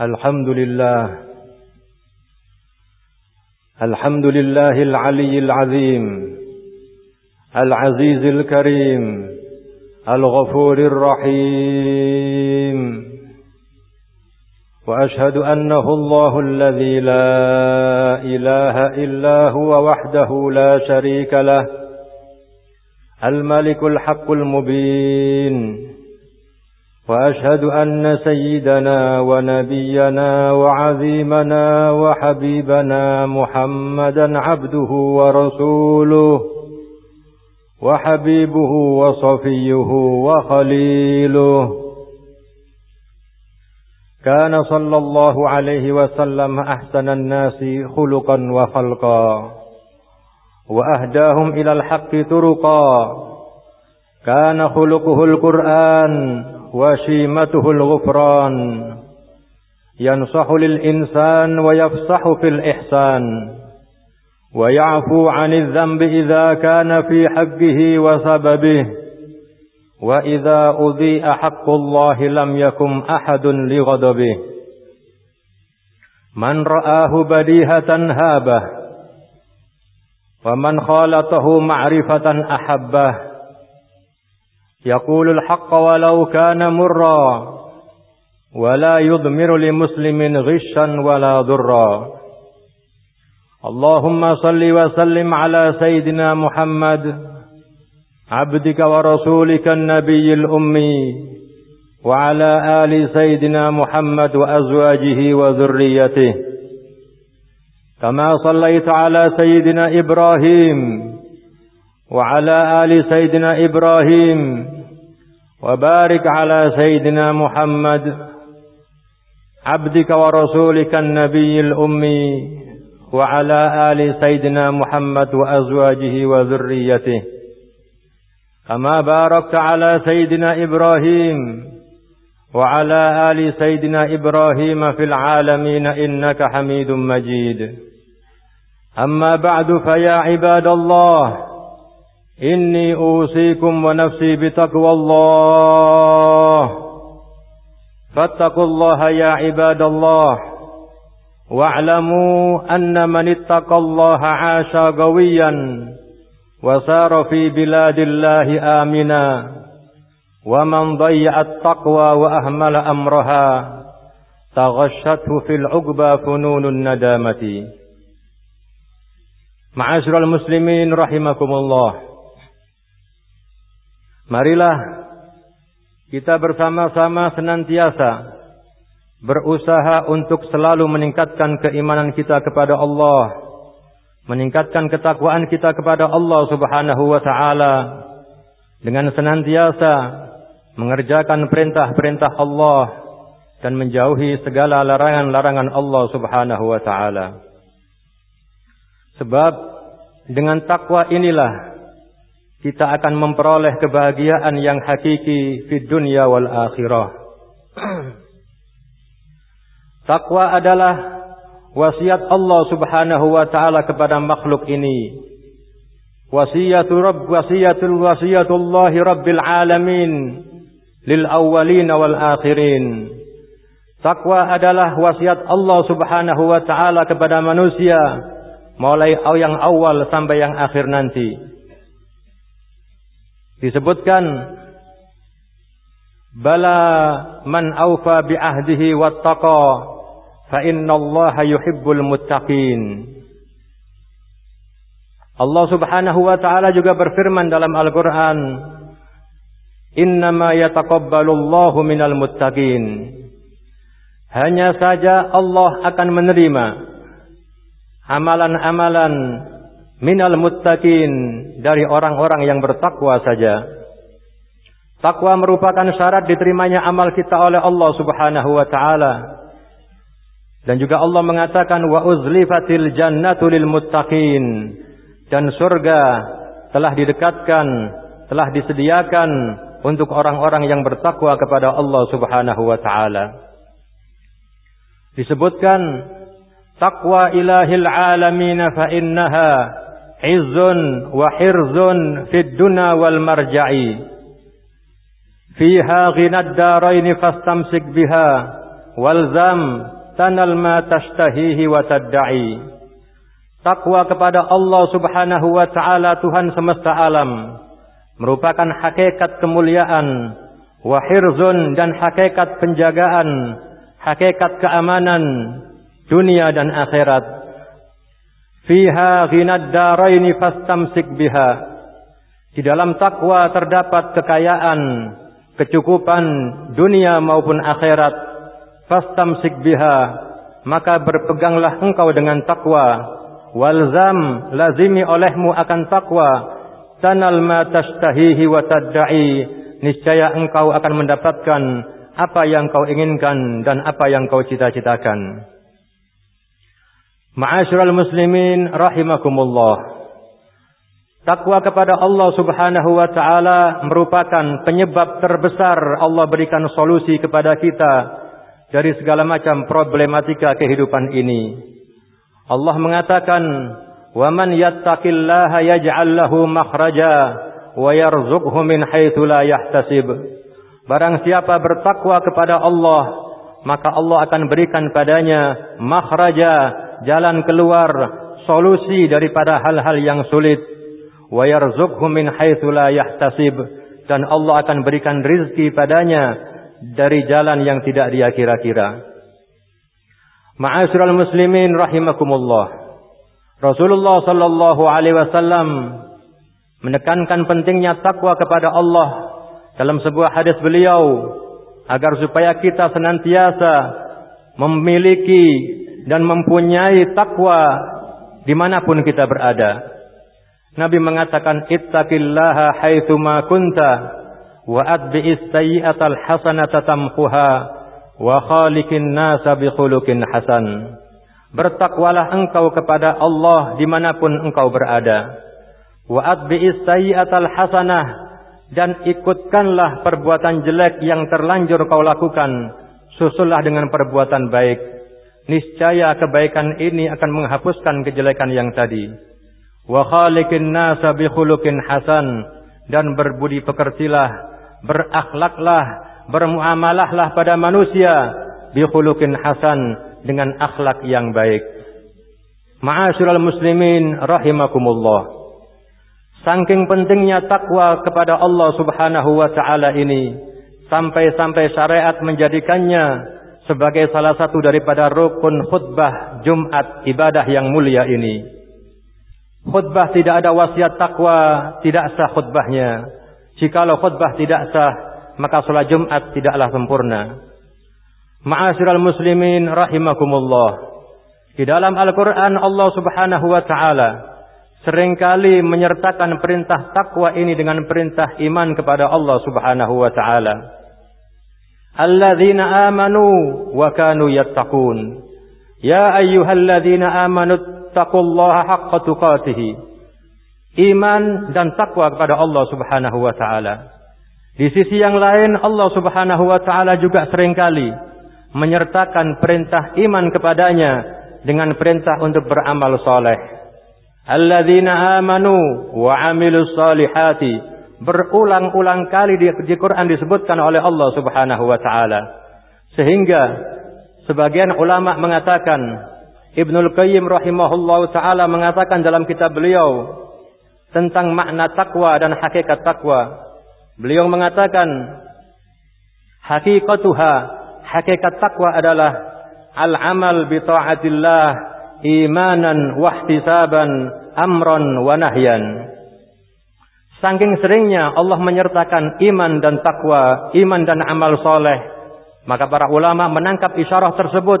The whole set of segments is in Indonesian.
الحمد لله. الحمد لله العلي العظيم العزيز الكريم الغفور الرحيم. وأشهد أنه الله الذي لا إله إلا هو وحده لا شريك له الملك الحق المبين وأشهد أن سيدنا ونبينا وعظيمنا وحبيبنا محمدا عبده ورسوله وحبيبه وصفيه وخليله. كان صلى الله عليه وسلم أحسن الناس خلقا وخلقا وأهداهم إلى الحق طرقا. كان خلقه القرآن وشيمته الغفران. ينصح للإنسان ويفصح في الإحسان. ويعفو عن الذنب إذا كان في حقه وسببه. وإذا أضيء حق الله لم يكن أحد لغضبه. من رآه بديهة هابه. ومن خالطه معرفة أحبه. يقول الحق ولو كان مرا ولا يضمر لمسلم غشا ولا ضرا. اللهم صل وسلم على سيدنا محمد عبدك ورسولك النبي الأمي وعلى آل سيدنا محمد وأزواجه وذريته. كما صليت على سيدنا إبراهيم وعلى آل سيدنا إبراهيم وبارك على سيدنا محمد عبدك ورسولك النبي الأمي وعلى آل سيدنا محمد وأزواجه وذريته. كما باركت على سيدنا إبراهيم وعلى آل سيدنا إبراهيم في العالمين إنك حميد مجيد. أما بعد فيا عباد الله إني أوصيكم ونفسي بتقوى الله. فاتقوا الله يا عباد الله. واعلموا أن من اتقى الله عاش قويا وسار في بلاد الله آمنا. ومن ضيع التقوى وأهمل أمرها تغشته في العقبى فنون الندامة. معاشر المسلمين رحمكم الله. Marilah kita bersama-sama senantiasa berusaha untuk selalu meningkatkan keimanan kita kepada Allah, meningkatkan ketakwaan kita kepada Allah Subhanahu wa taala dengan senantiasa mengerjakan perintah-perintah Allah dan menjauhi segala larangan-larangan Allah Subhanahu wa taala. Sebab dengan takwa inilah kita akan memperoleh kebahagiaan yang hakiki di dunia wal akhirah. Takwa adalah wasiat Allah Subhanahu wa taala kepada makhluk ini. Wasiatu Rabb wasiatul wasiatullahi rabbil alamin lil awwalin wal akhirin. Takwa adalah wasiat Allah Subhanahu wa taala kepada manusia mulai yang awal sampai yang akhir nanti disebutkan bala man aufa bi ahdihi wattaqa fa innallaha yuhibbul muttaqin. Allah Subhanahu wa taala juga berfirman dalam Al-Qur'an Innama yataqabbalullahu minal muttaqin. Hanya saja Allah akan menerima amalan-amalan minal muttaqin dari orang-orang yang bertakwa saja. Takwa merupakan syarat diterimanya amal kita oleh Allah Subhanahu wa taala. Dan juga Allah mengatakan wa uzlifatil jannatu lil muttaqin dan surga telah didekatkan, telah disediakan untuk orang-orang yang bertakwa kepada Allah Subhanahu wa taala. Disebutkan takwa ilahil alamin fa innaha izzun wa hirzun fid duna wal marja'i fiha ghinad darain fastamsik biha walzam tanal ma tashtahihi wa tadda'i. Takwa kepada Allah Subhanahu wa taala Tuhan semesta alam merupakan hakikat kemuliaan wa hirzun dan hakikat penjagaan, hakikat keamanan dunia dan akhirat. Fiha ghinad daraini fastamsik biha. Di dalam takwa terdapat kekayaan, kecukupan dunia maupun akhirat. Fastamsik biha. Maka berpeganglah engkau dengan takwa walzam lazimi olehmu akan takwa tanal ma tashtahihi wa tadda'i niscaya engkau akan mendapatkan apa yang kau inginkan dan apa yang kau cita-citakan Ma'asyiral muslimin rahimakumullah Takwa kepada Allah Subhanahu wa taala merupakan penyebab terbesar Allah berikan solusi kepada kita dari segala macam problematika kehidupan ini. Allah mengatakan, "Wa man yattaqillaha yaj'al lahu makhraja wa yarzuqhu min haitsu la yahtasib." Barang siapa bertakwa kepada Allah, maka Allah akan berikan padanya makhraja, jalan keluar, solusi daripada hal-hal yang sulit. Wa yarzuqhu min haitsu la yahtasib dan Allah akan berikan rizki padanya dari jalan yang tidak dia kira-kira. Ma'asyiral muslimin rahimakumullah. Rasulullah sallallahu alaihi wasallam menekankan pentingnya takwa kepada Allah dalam sebuah hadis beliau agar supaya kita senantiasa memiliki dan mempunyai takwa di mana pun kita berada. Nabi mengatakan ittaqillaha haitsuma kunta wa atbi'is sayyi'atal hasanata tamhuha wa khaliqin nasa bi hasan. Bertakwalah engkau kepada Allah di mana pun engkau berada. Wa atbi'is sayyi'atal hasanah dan ikutkanlah perbuatan jelek yang terlanjur kau lakukan. Susullah dengan perbuatan baik. Niscaya kebaikan ini akan menghapuskan kejelekan yang tadi. Wa khaliqin nasa bi hasan dan berbudi pekertilah, berakhlaklah bermuamalahlah pada manusia bi khuluqin hasan dengan akhlak yang baik. Ma'asyiral muslimin rahimakumullah. Saking pentingnya takwa kepada Allah Subhanahu wa taala ini sampai-sampai syariat menjadikannya sebagai salah satu daripada rukun khutbah Jumat ibadah yang mulia ini. Khutbah tidak ada wasiat takwa, tidak sah khutbahnya. Jikalau khutbah tidak sah, maka sholat Jumat tidaklah sempurna. Ma'asyiral muslimin rahimakumullah. Di dalam Al-Quran Allah subhanahu wa ta'ala sering kali menyertakan perintah takwa ini dengan perintah iman kepada Allah subhanahu wa ta'ala. Alladzina amanu wa kanu yattaqun. Ya ayyuhalladzina amanu taqullaha haqqa tuqatih. Iman dan takwa kepada Allah subhanahu wa ta'ala. Di sisi yang lain Allah Subhanahu wa taala juga sering kali menyertakan perintah iman kepadanya dengan perintah untuk beramal soleh. Alladzina amanu wa amilus salihati berulang-ulang kali di, di Quran disebutkan oleh Allah Subhanahu wa taala. Sehingga sebagian ulama mengatakan Ibnul Qayyim rahimahullahu taala mengatakan dalam kitab beliau tentang makna takwa dan hakikat takwa Beliau mengatakan hakikatuha hakikat takwa adalah al-amal bi taatillah imanan wa ihtisaban amran wa nahyan. Saking seringnya Allah menyertakan iman dan takwa, iman dan amal soleh, maka para ulama menangkap isyarah tersebut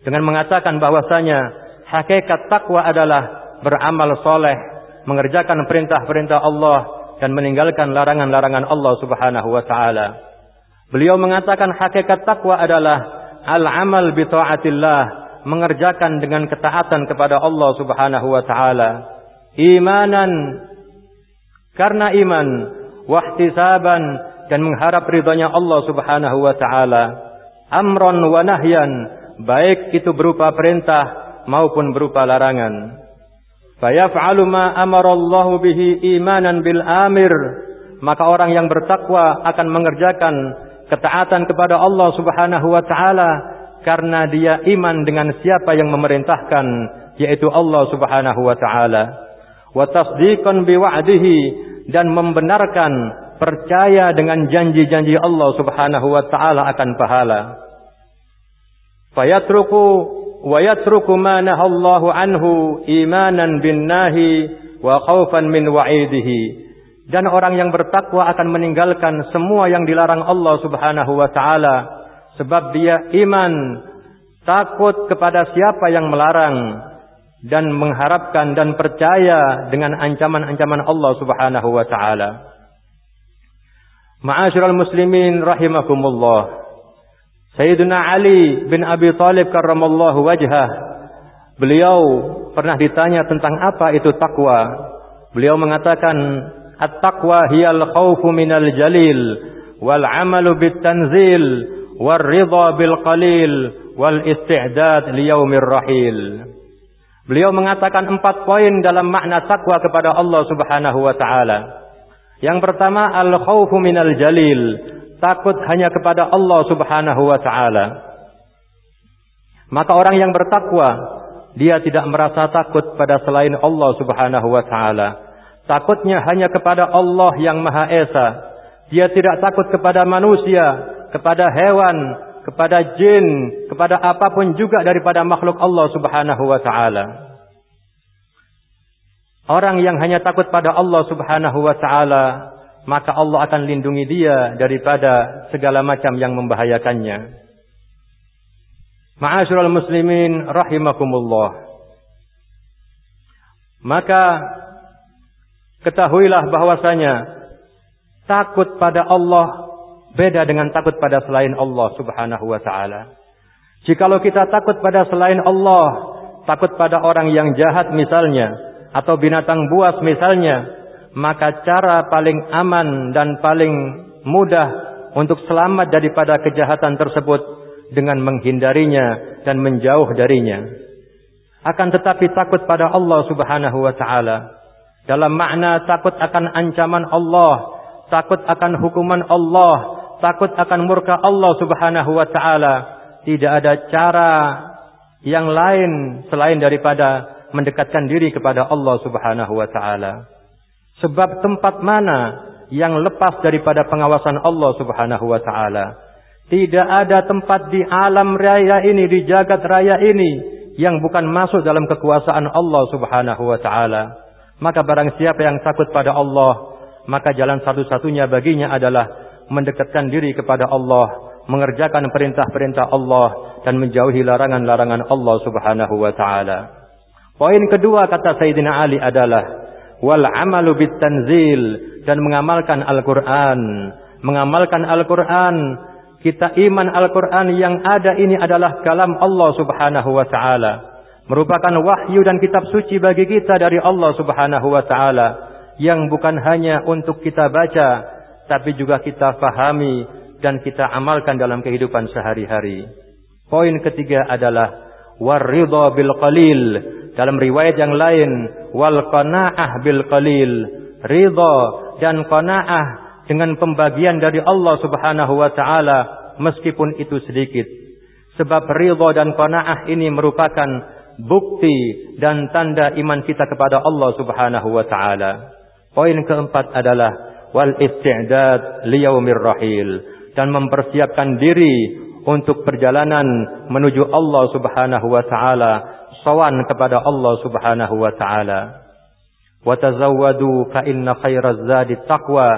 dengan mengatakan bahwasanya hakikat takwa adalah beramal soleh, mengerjakan perintah-perintah Allah dan meninggalkan larangan-larangan Allah Subhanahu wa taala. Beliau mengatakan hakikat takwa adalah al-amal bi taatillah, mengerjakan dengan ketaatan kepada Allah Subhanahu wa taala. Imanan karena iman, wahtisaban dan mengharap ridhonya Allah Subhanahu wa taala. Amron wa nahyan, baik itu berupa perintah maupun berupa larangan fayaf'alu ma amarallahu bihi imanan bil amir maka orang yang bertakwa akan mengerjakan ketaatan kepada Allah Subhanahu wa taala karena dia iman dengan siapa yang memerintahkan yaitu Allah Subhanahu wa taala. Wa tasdiqan dan membenarkan percaya dengan janji-janji Allah Subhanahu wa taala akan pahala. Fayatruku wa yatruku ma nahallahu anhu imanan bin nahi wa khaufan min wa'idihi. Dan orang yang bertakwa akan meninggalkan semua yang dilarang Allah Subhanahu wa taala sebab dia iman takut kepada siapa yang melarang dan mengharapkan dan percaya dengan ancaman-ancaman Allah Subhanahu wa taala. Ma'asyiral muslimin rahimakumullah. Sayyidina Ali bin Abi Thalib karramallahu wajhah. Beliau pernah ditanya tentang apa itu takwa. Beliau mengatakan at-taqwa hiyal khawfu minal jalil wal amalu bit tanzil wal ridha bil qalil wal isti'dad liyaumir rahil. Beliau mengatakan empat poin dalam makna takwa kepada Allah Subhanahu wa taala. Yang pertama al-khaufu minal jalil, takut hanya kepada Allah Subhanahu wa taala. Maka orang yang bertakwa, dia tidak merasa takut pada selain Allah Subhanahu wa taala. Takutnya hanya kepada Allah yang Maha Esa. Dia tidak takut kepada manusia, kepada hewan, kepada jin, kepada apa pun juga daripada makhluk Allah Subhanahu wa taala. Orang yang hanya takut pada Allah subhanahu wa ta'ala, maka Allah akan lindungi dia daripada segala macam yang membahayakannya. Ma'asyiral muslimin rahimakumullah. Maka ketahuilah bahwasanya takut pada Allah beda dengan takut pada selain Allah Subhanahu wa taala. Jikalau kita takut pada selain Allah, takut pada orang yang jahat misalnya, atau binatang buas misalnya, maka cara paling aman dan paling mudah untuk selamat daripada kejahatan tersebut dengan menghindarinya dan menjauh darinya. Akan tetapi takut pada Allah Subhanahu wa taala dalam makna takut akan ancaman Allah, takut akan hukuman Allah, takut akan murka Allah Subhanahu wa taala, tidak ada cara yang lain selain daripada mendekatkan diri kepada Allah Subhanahu wa taala. Sebab tempat mana yang lepas daripada pengawasan Allah Subhanahu wa taala? Tidak ada tempat di alam raya ini, di jagat raya ini yang bukan masuk dalam kekuasaan Allah Subhanahu wa taala. Maka barang siapa yang takut pada Allah, maka jalan satu-satunya baginya adalah mendekatkan diri kepada Allah, mengerjakan perintah-perintah Allah dan menjauhi larangan-larangan Allah Subhanahu wa taala. Poin kedua kata Sayyidina Ali adalah wal amalu bit dan mengamalkan Al-Qur'an. Mengamalkan Al-Qur'an, kita iman Al-Qur'an yang ada ini adalah kalam Allah Subhanahu wa taala. Merupakan wahyu dan kitab suci bagi kita dari Allah Subhanahu wa taala yang bukan hanya untuk kita baca tapi juga kita fahami dan kita amalkan dalam kehidupan sehari-hari. Poin ketiga adalah waridha bil qalil dalam riwayat yang lain, wal qanaah bil qalil, ridha dan qanaah dengan pembagian dari Allah Subhanahu wa taala meskipun itu sedikit. Sebab ridha dan qanaah ini merupakan bukti dan tanda iman kita kepada Allah Subhanahu wa taala. Poin keempat adalah wal isti'dad liyaumir rahil dan mempersiapkan diri untuk perjalanan menuju Allah Subhanahu wa taala sawan kepada Allah Subhanahu wa taala. Wa tazawwadu fa inna khairaz zadi taqwa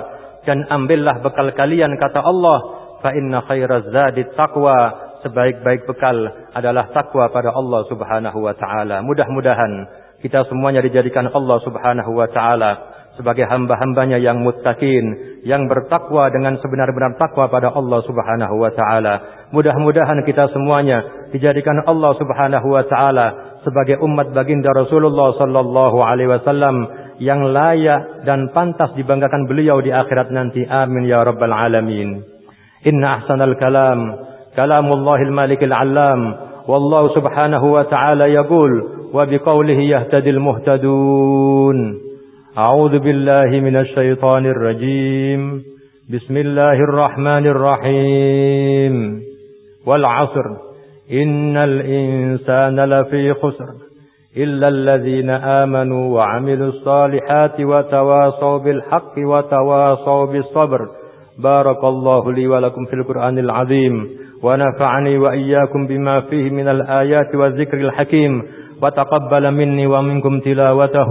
dan ambillah bekal kalian kata Allah fa inna khairaz zadi taqwa sebaik-baik bekal adalah takwa pada Allah Subhanahu wa taala. Mudah-mudahan kita semuanya dijadikan Allah Subhanahu wa taala sebagai hamba-hambanya yang muttaqin, yang bertakwa dengan sebenar-benar takwa pada Allah Subhanahu wa taala. Mudah-mudahan kita semuanya dijadikan Allah Subhanahu wa taala sebagai umat baginda Rasulullah sallallahu alaihi wasallam yang layak dan pantas dibanggakan beliau di akhirat nanti. Amin ya rabbal alamin. Inna ahsanal kalam kalamullahil malikil alam wallahu subhanahu wa ta'ala yaqul wa biqaulihi yahtadil muhtadun. A'udzu billahi minasy syaithanir rajim. بسم الله الرحمن الرحيم. والعصر. إن الإنسان لفي خسر. إلا الذين آمنوا وعملوا الصالحات وتواصوا بالحق وتواصوا بالصبر. بارك الله لي ولكم في القرآن العظيم. ونفعني وإياكم بما فيه من الآيات والذكر الحكيم. وتقبل مني ومنكم تلاوته.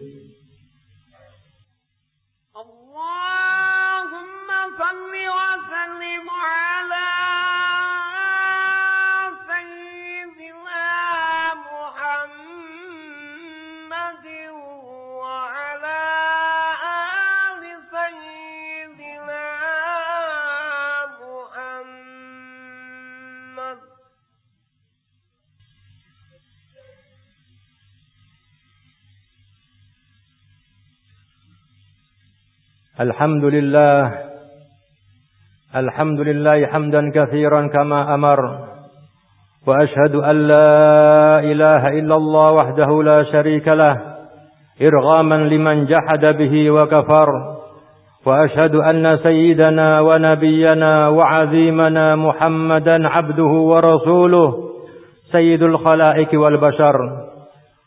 الحمد لله. الحمد لله حمدا كثيرا كما أمر. وأشهد أن لا إله إلا الله وحده لا شريك له إرغاما لمن جحد به وكفر. وأشهد أن سيدنا ونبينا وعظيمنا محمدا عبده ورسوله سيد الخلائق والبشر.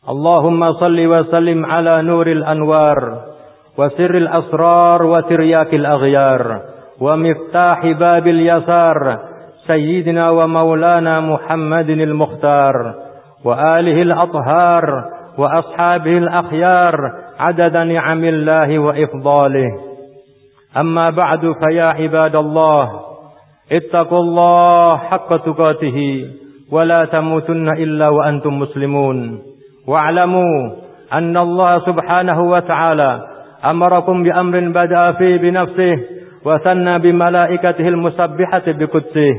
اللهم صل وسلم على نور الأنوار. وسر الأسرار وترياك الأغيار ومفتاح باب اليسار سيدنا ومولانا محمد المختار وآله الأطهار وأصحابه الأخيار عدد نعم الله وإفضاله. أما بعد فيا عباد الله اتقوا الله حق تقاته ولا تموتن إلا وأنتم مسلمون. واعلموا أن الله سبحانه وتعالى أمركم بأمر بدأ فيه بنفسه وثنى بملائكته المسبحة بقدسه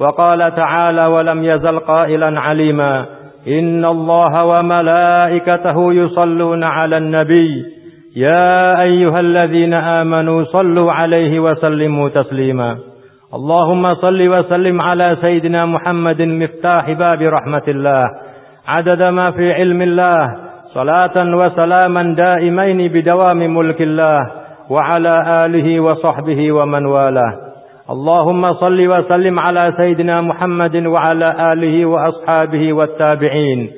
وقال تعالى ولم يزل قائلا عليما إن الله وملائكته يصلون على النبي يا أيها الذين آمنوا صلوا عليه وسلموا تسليما اللهم صل وسلم على سيدنا محمد مفتاح باب رحمة الله عدد ما في علم الله صلاة وسلاما دائمين بدوام ملك الله وعلى آله وصحبه ومن والاه. اللهم صل وسلم على سيدنا محمد وعلى آله وأصحابه والتابعين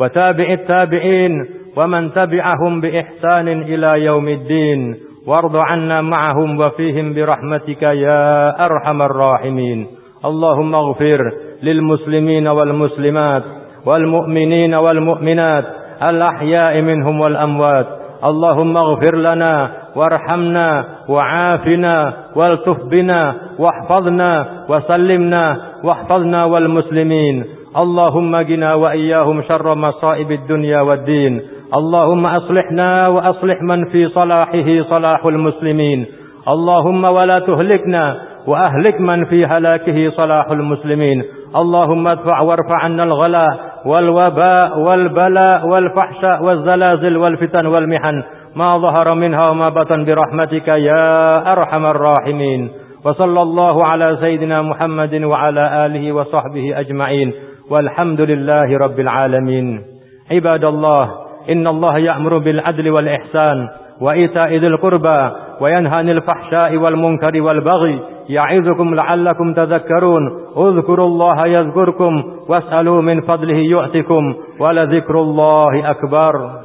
وتابع التابعين ومن تبعهم بإحسان إلى يوم الدين. وارض عنا معهم وفيهم برحمتك يا أرحم الراحمين. اللهم اغفر للمسلمين والمسلمات والمؤمنين والمؤمنات الأحياء منهم والأموات. اللهم اغفر لنا وارحمنا وعافنا والتف بنا واحفظنا وسلمنا واحفظنا والمسلمين. اللهم قنا وإياهم شر مصائب الدنيا والدين. اللهم أصلحنا وأصلح من في صلاحه صلاح المسلمين. اللهم ولا تهلكنا وأهلك من في هلاكه صلاح المسلمين. اللهم ادفع وارفع عنا الغلاء والوباء والبلاء والفحشاء والزلازل والفتن والمحن ما ظهر منها وما بطن برحمتك يا أرحم الراحمين. وصلى الله على سيدنا محمد وعلى آله وصحبه أجمعين. والحمد لله رب العالمين. عباد الله إن الله يأمر بالعدل والإحسان وإيتاء ذي القربى وينهى عن الفحشاء والمنكر والبغي يعظكم لعلكم تذكرون اذكروا الله يذكركم واسألوا من فضله يؤتكم ولذكر الله أكبر